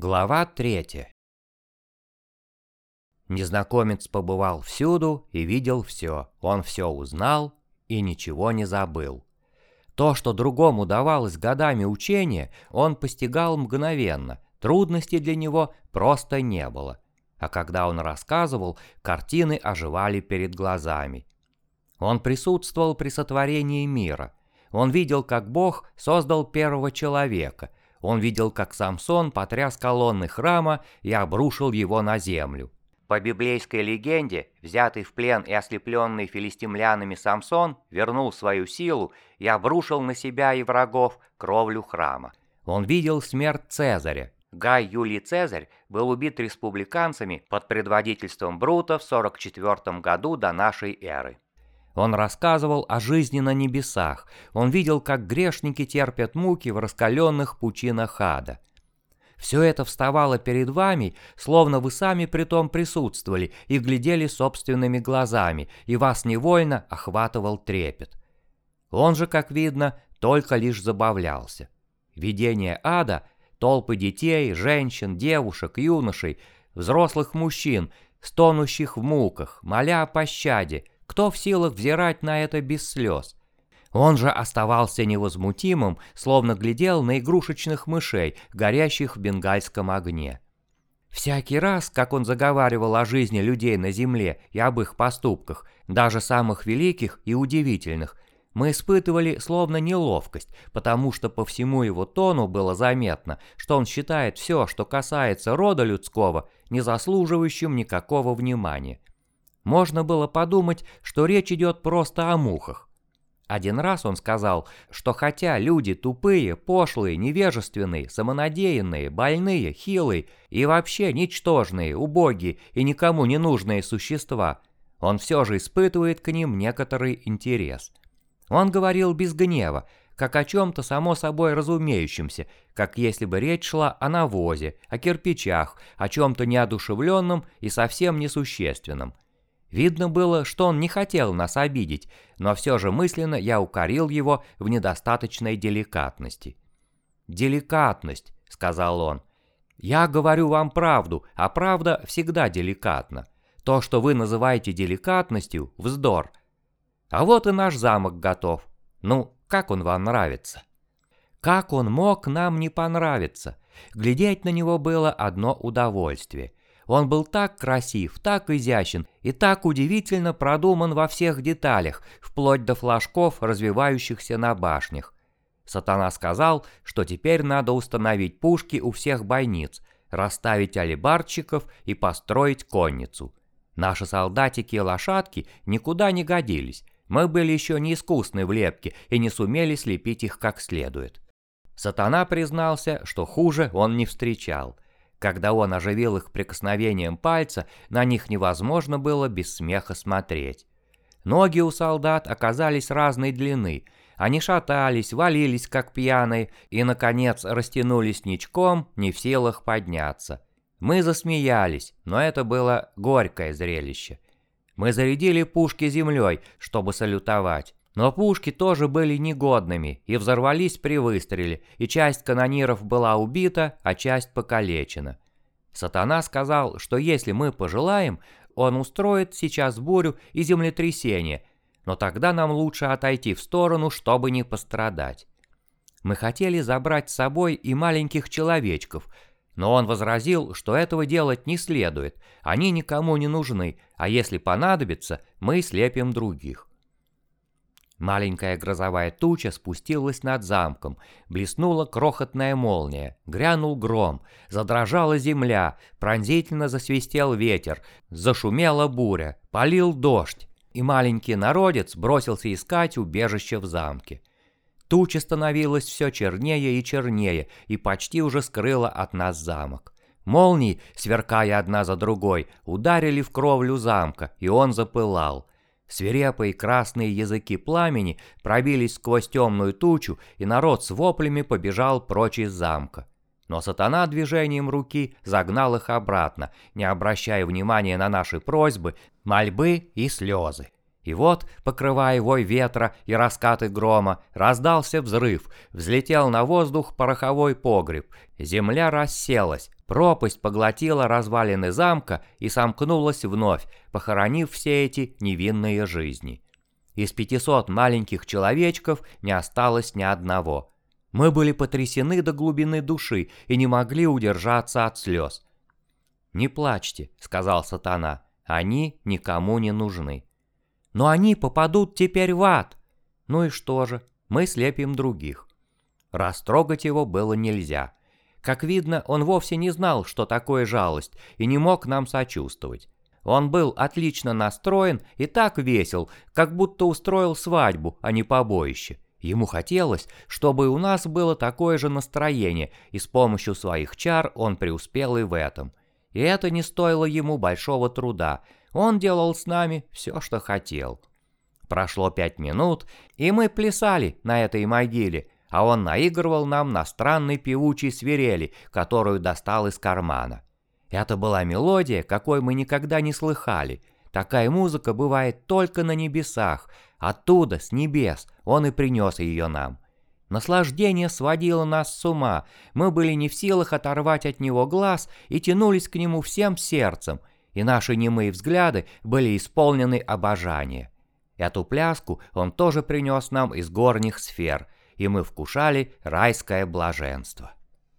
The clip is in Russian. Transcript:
Глава третья. Незнакомец побывал всюду и видел все. Он все узнал и ничего не забыл. То, что другому давалось годами учения, он постигал мгновенно. Трудностей для него просто не было. А когда он рассказывал, картины оживали перед глазами. Он присутствовал при сотворении мира. Он видел, как Бог создал первого человека – он видел, как Самсон потряс колонны храма и обрушил его на землю. По библейской легенде, взятый в плен и ослепленный филистимлянами Самсон вернул свою силу и обрушил на себя и врагов кровлю храма. Он видел смерть Цезаря. Гай Юлий Цезарь был убит республиканцами под предводительством Брута в 44 году до нашей эры. Он рассказывал о жизни на небесах. Он видел, как грешники терпят муки в раскаленных пучинах ада. Все это вставало перед вами, словно вы сами при том присутствовали и глядели собственными глазами, и вас невольно охватывал трепет. Он же, как видно, только лишь забавлялся. Видение ада, толпы детей, женщин, девушек, юношей, взрослых мужчин, стонущих в муках, моля о пощаде – кто в силах взирать на это без слез? Он же оставался невозмутимым, словно глядел на игрушечных мышей, горящих в бенгальском огне. Всякий раз, как он заговаривал о жизни людей на земле и об их поступках, даже самых великих и удивительных, мы испытывали словно неловкость, потому что по всему его тону было заметно, что он считает все, что касается рода людского, не заслуживающим никакого внимания. Можно было подумать, что речь идет просто о мухах. Один раз он сказал, что хотя люди тупые, пошлые, невежественные, самонадеянные, больные, хилые и вообще ничтожные, убогие и никому не нужные существа, он все же испытывает к ним некоторый интерес. Он говорил без гнева, как о чем-то само собой разумеющемся, как если бы речь шла о навозе, о кирпичах, о чем-то неодушевленном и совсем несущественном – Видно было, что он не хотел нас обидеть, но все же мысленно я укорил его в недостаточной деликатности. «Деликатность», — сказал он. «Я говорю вам правду, а правда всегда деликатна. То, что вы называете деликатностью, — вздор. А вот и наш замок готов. Ну, как он вам нравится?» Как он мог нам не понравиться? Глядеть на него было одно удовольствие. Он был так красив, так изящен и так удивительно продуман во всех деталях, вплоть до флажков, развивающихся на башнях. Сатана сказал, что теперь надо установить пушки у всех бойниц, расставить алибарщиков и построить конницу. Наши солдатики и лошадки никуда не годились, мы были еще не искусны в лепке и не сумели слепить их как следует. Сатана признался, что хуже он не встречал – когда он оживил их прикосновением пальца, на них невозможно было без смеха смотреть. Ноги у солдат оказались разной длины. Они шатались, валились как пьяные и, наконец, растянулись ничком, не в силах подняться. Мы засмеялись, но это было горькое зрелище. Мы зарядили пушки землей, чтобы салютовать. Но пушки тоже были негодными и взорвались при выстреле, и часть канониров была убита, а часть покалечена. Сатана сказал, что если мы пожелаем, он устроит сейчас бурю и землетрясение, но тогда нам лучше отойти в сторону, чтобы не пострадать. Мы хотели забрать с собой и маленьких человечков, но он возразил, что этого делать не следует, они никому не нужны, а если понадобится, мы слепим других. Маленькая грозовая туча спустилась над замком, блеснула крохотная молния, грянул гром, задрожала земля, пронзительно засвистел ветер, зашумела буря, полил дождь, и маленький народец бросился искать убежище в замке. Туча становилась все чернее и чернее и почти уже скрыла от нас замок. Молнии, сверкая одна за другой, ударили в кровлю замка, и он запылал. Свирепые красные языки пламени пробились сквозь темную тучу, и народ с воплями побежал прочь из замка. Но сатана движением руки загнал их обратно, не обращая внимания на наши просьбы, мольбы и слезы. И вот, покрывая вой ветра и раскаты грома, раздался взрыв, взлетел на воздух пороховой погреб, земля расселась, Пропасть поглотила развалины замка и сомкнулась вновь, похоронив все эти невинные жизни. Из 500 маленьких человечков не осталось ни одного. Мы были потрясены до глубины души и не могли удержаться от слез. «Не плачьте», — сказал сатана, — «они никому не нужны». «Но они попадут теперь в ад». «Ну и что же, мы слепим других». Растрогать его было нельзя. Как видно, он вовсе не знал, что такое жалость, и не мог нам сочувствовать. Он был отлично настроен и так весел, как будто устроил свадьбу, а не побоище. Ему хотелось, чтобы у нас было такое же настроение, и с помощью своих чар он преуспел и в этом. И это не стоило ему большого труда. Он делал с нами все, что хотел. Прошло пять минут, и мы плясали на этой могиле, а он наигрывал нам на странной певучей свирели, которую достал из кармана. Это была мелодия, какой мы никогда не слыхали. Такая музыка бывает только на небесах. Оттуда, с небес, он и принес ее нам. Наслаждение сводило нас с ума. Мы были не в силах оторвать от него глаз и тянулись к нему всем сердцем, и наши немые взгляды были исполнены обожания. Эту пляску он тоже принес нам из горних сфер, и мы вкушали райское блаженство.